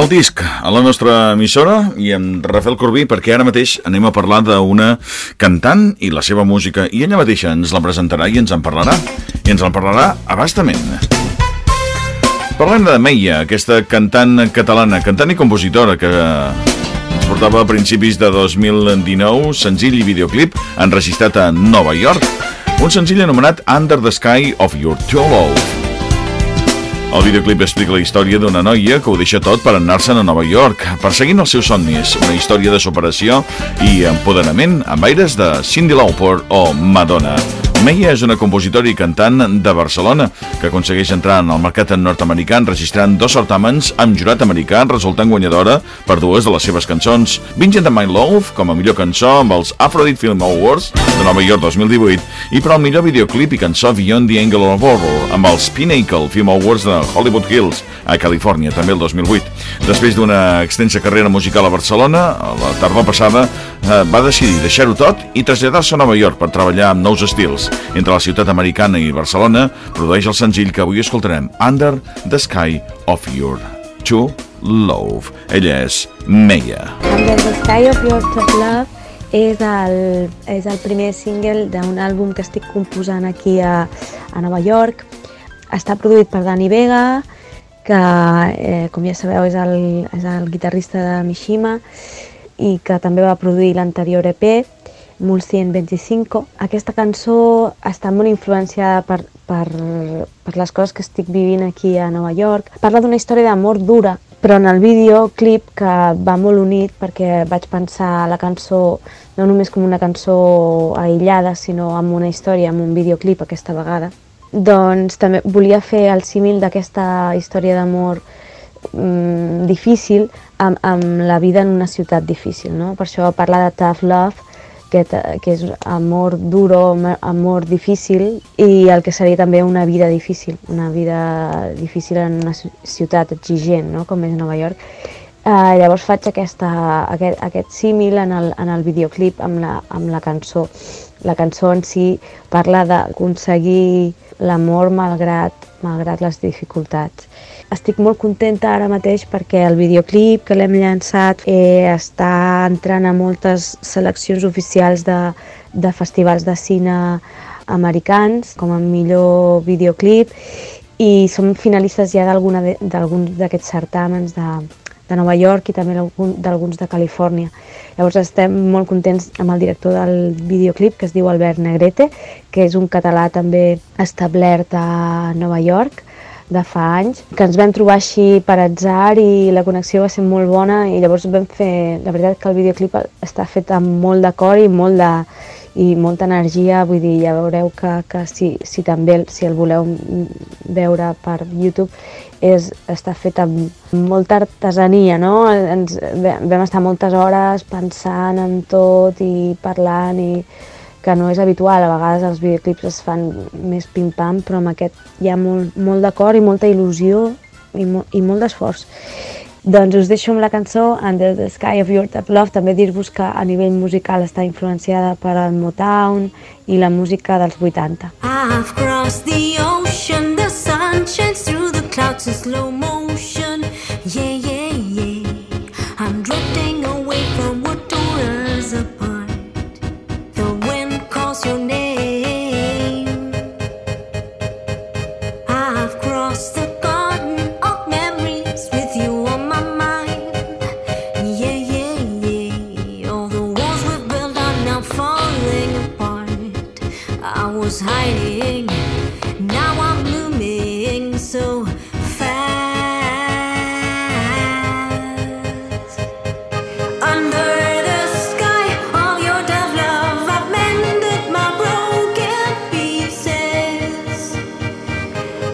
El disc a la nostra emissora i amb Rafael Corbí perquè ara mateix anem a parlar d'una cantant i la seva música i ella mateixa ens la presentarà i ens en parlarà i ens en parlarà abastament. Parlem de Meia, aquesta cantant catalana, cantant i compositora que ens portava a principis de 2019 senzill i videoclip enregistrat a Nova York, un senzill anomenat Under the Sky of Your True Love. El videoclip explica la història d'una noia que ho deixa tot per anar-se'n a Nova York, perseguint els seus somnis, una història de superació i empoderament amb aires de Cindy Lauper o Madonna. Meia és una compositora i cantant de Barcelona que aconsegueix entrar en el mercat nord-americà enregistrant dos certàmens amb jurat americà resultant guanyadora per dues de les seves cançons. Vincent de My Love com a millor cançó amb els Aphrodite Film Awards de Nova York 2018 i per al millor videoclip i cançó Beyond the Angle of Horror amb els Pinnacle Film Awards de Hollywood Hills a Califòrnia també el 2008. Després d'una extensa carrera musical a Barcelona, la tardor passada eh, va decidir deixar-ho tot i traslladar-se a Nova York per treballar amb nous estils entre la ciutat americana i Barcelona, produeix el senzill que avui escoltarem, Under the Sky of Your True Love. Ella és Meia. Under the Sky of Your True Love és el, és el primer single d'un àlbum que estic composant aquí a, a Nova York. Està produït per Dani Vega, que, eh, com ja sabeu, és el, és el guitarrista de Mishima i que també va produir l'anterior EP 1125. Aquesta cançó està molt influenciada per, per, per les coses que estic vivint aquí a Nova York. Parla d'una història d'amor dura, però en el videoclip que va molt unit perquè vaig pensar la cançó no només com una cançó aïllada, sinó amb una història, amb un videoclip aquesta vegada. Doncs també volia fer el símil d'aquesta història d'amor mm, difícil amb, amb la vida en una ciutat difícil. No? Per això parla de tough love, que, que és amor duro, amor difícil i el que seria també una vida difícil, una vida difícil en una ciutat exigent, no? com és Nova York. Uh, llavors faig aquesta, aquest, aquest símil en el, en el videoclip amb la, amb la cançó. La cançó en si parla d'aconseguir l'amor malgrat, malgrat les dificultats. Estic molt contenta ara mateix perquè el videoclip que l'hem llançat eh, està entrant a moltes seleccions oficials de, de festivals de cine americans com a millor videoclip i som finalistes ja d'alguns d'aquests certàmens de, de Nova York i també d'alguns de Califòrnia. Llavors estem molt contents amb el director del videoclip, que es diu Albert Negrete, que és un català també establert a Nova York, de fa anys, que ens vam trobar així per atzar i la connexió va ser molt bona i llavors vam fer, la veritat que el videoclip està fet amb molt de cor i molt de, i molta energia, vull dir, ja veureu que, que si, si també si el voleu veure per YouTube és, està fet amb molta artesania, no? Ens, vam estar moltes hores pensant en tot i parlant i que no és habitual, a vegades els videoclips es fan més pim-pam, però amb aquest hi ha molt, molt de cor i molta il·lusió i, mo i molt d'esforç. Doncs us deixo amb la cançó Under the Sky of Your Tap Love, també dir-vos que a nivell musical està influenciada per el Motown i la música dels 80. I've crossed the ocean, the sun shines through the clouds in slow motion,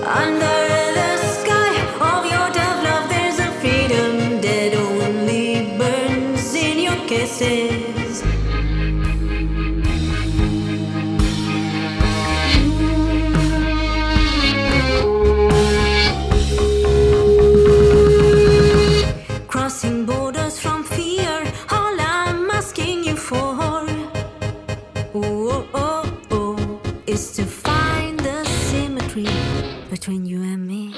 Under between you and me.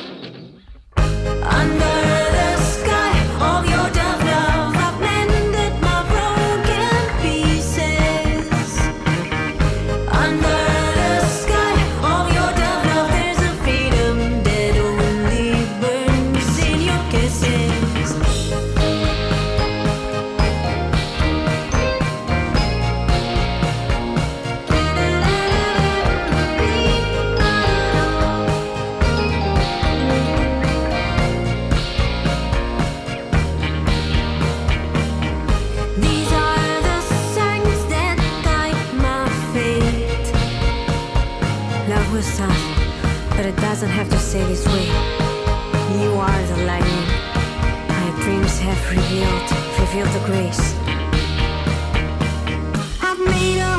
Love was tough, but it doesn't have to stay this way. You are the lightning. My dreams have revealed, revealed the grace. I've made a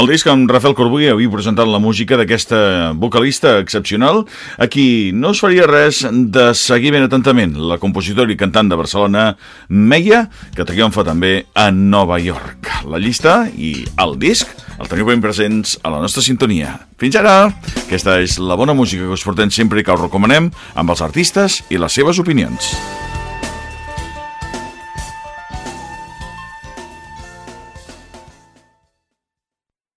El disc amb Rafael Corbí avui presentat la música d'aquesta vocalista excepcional a qui no es faria res de seguir ben atentament la compositora i cantant de Barcelona Meia, que triomfa també a Nova York. La llista i el disc el teniu ben presents a la nostra sintonia. Fins ara! Aquesta és la bona música que us portem sempre i que us recomanem amb els artistes i les seves opinions.